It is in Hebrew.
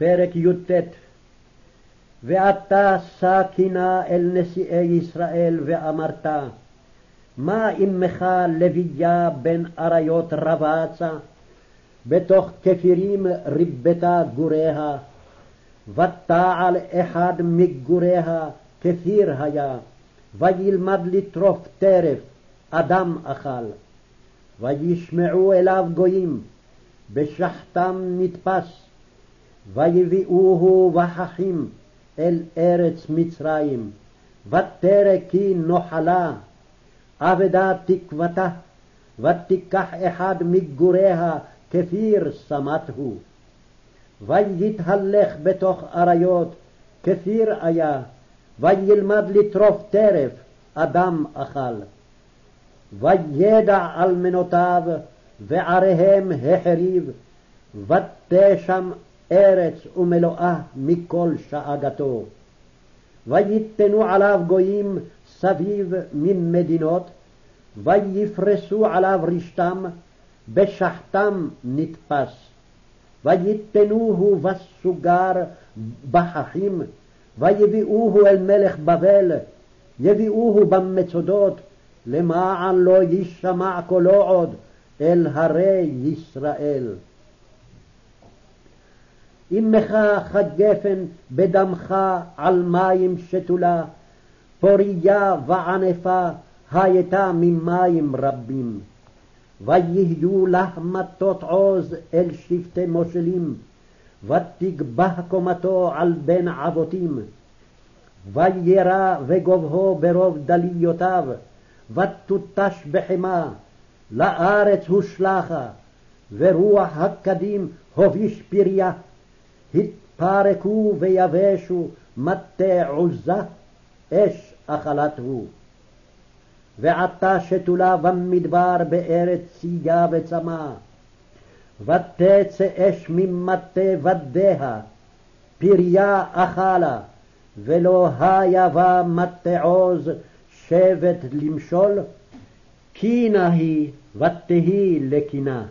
פרק י"ט ואתה שא קינה אל נשיאי ישראל ואמרת מה עמך לוויה בן אריות רבצה בתוך כפירים ריבתה גוריה ותעל אחד מגוריה כפיר היה וילמד לטרוף טרף אדם אכל. וישמעו אליו גויים בשחתם נתפס ויביאוהו וחכים אל ארץ מצרים, ותרא כי נוחלה, אבדה תקוותה, ותיקח אחד מגוריה כפיר שמת הוא. ויתהלך בתוך אריות, כפיר היה, וילמד לטרוף טרף, אדם אכל. וידע אלמנותיו, ועריהם החריב, ותשם ארץ ומלואה מכל שאגתו. ויתנו עליו גויים סביב ממדינות, ויפרסו עליו רשתם, בשחתם נתפס. ויתנוהו בסוגר בחכים, ויביאוהו אל מלך בבל, יביאוהו במצודות, למען לא יישמע קולו עוד אל הרי ישראל. אמך כגפן בדמך על מים שתולה, פוריה וענפה הייתה ממים רבים. ויהיו לך מטות עוז אל שבטי מושלים, ותגבה קומתו על בן אבותים. וירא וגובהו ברוב דליותיו, ותותש בחמה, לארץ הושלכה, ורוח הקדים הוביש פריה. התפרקו ויבשו מטה עוזה, אש אכלת הוא. ועתה שתולה במדבר בארץ צייה וצמא, ותצא אש ממטה ודיה, פריה אכלה, ולא היה בה מטה עוז שבט למשול, קינה היא ותהי לקינה.